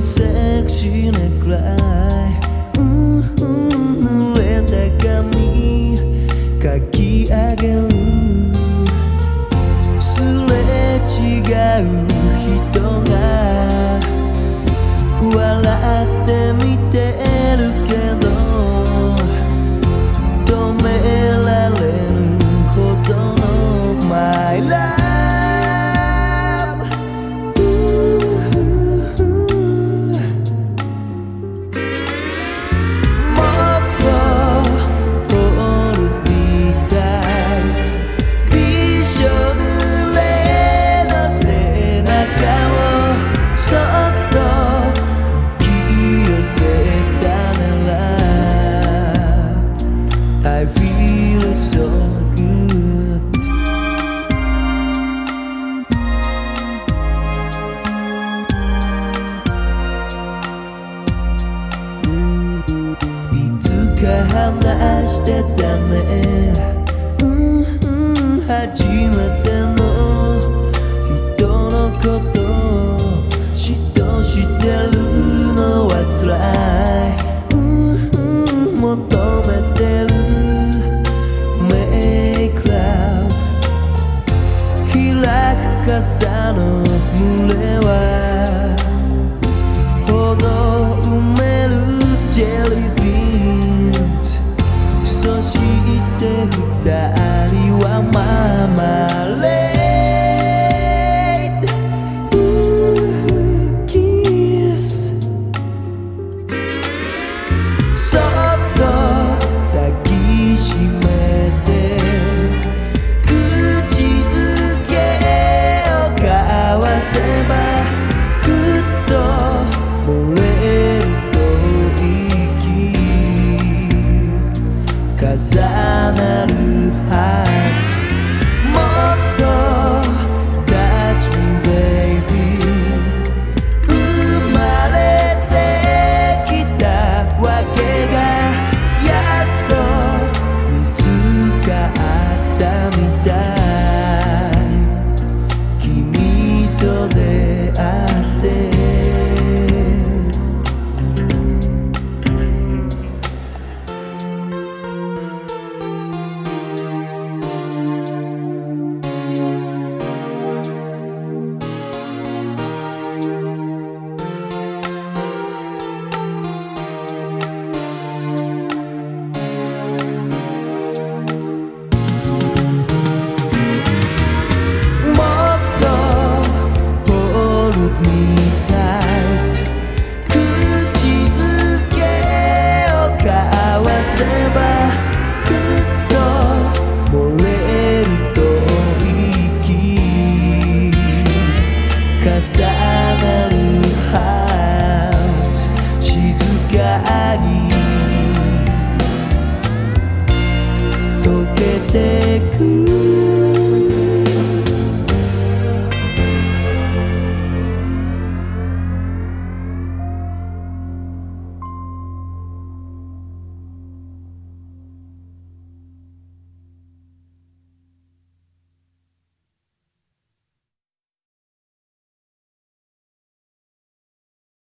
セクシーない、うん、濡れた髪かき上げる。すれ違う人が笑ってみて。「いつかは話してたね」朝の群れは Sad.